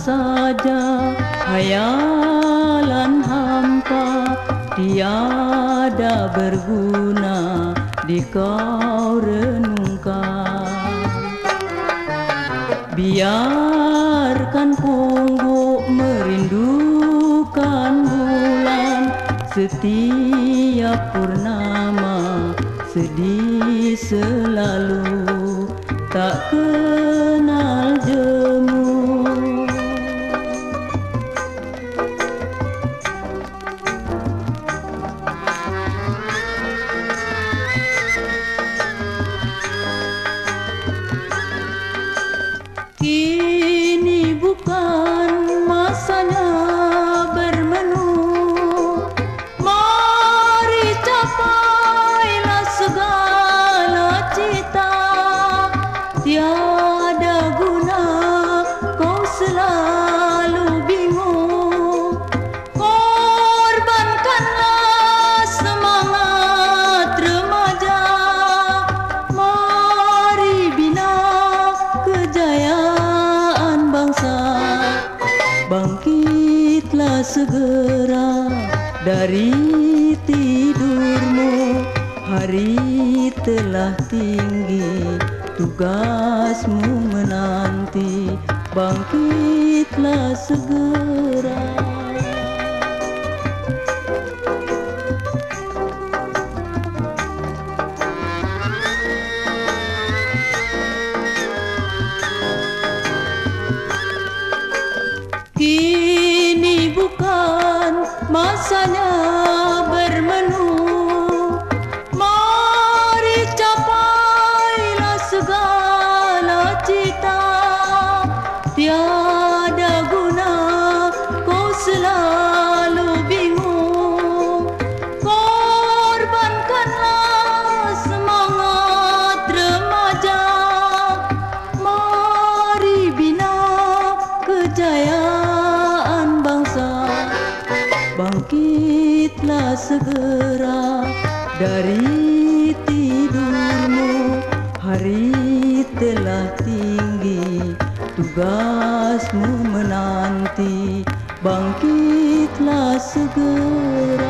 saja hayalan hampa. Tiada berguna di kau renungkan. Biarkan pungguk merindukan bulan. Setiap purnama sedih selalu. Tak kenal Bangkitlah segera dari tidurmu. Hari telah tinggi tugasmu menanti. Bangkitlah segera Tiada guna kau selalu bingung. Korbankanlah semangat remaja. Mari bina kejayaan bangsa. Bangkitlah segera dari tidurmu. Hari telah tinggi tugasmu menanti. Bangkitlah segera.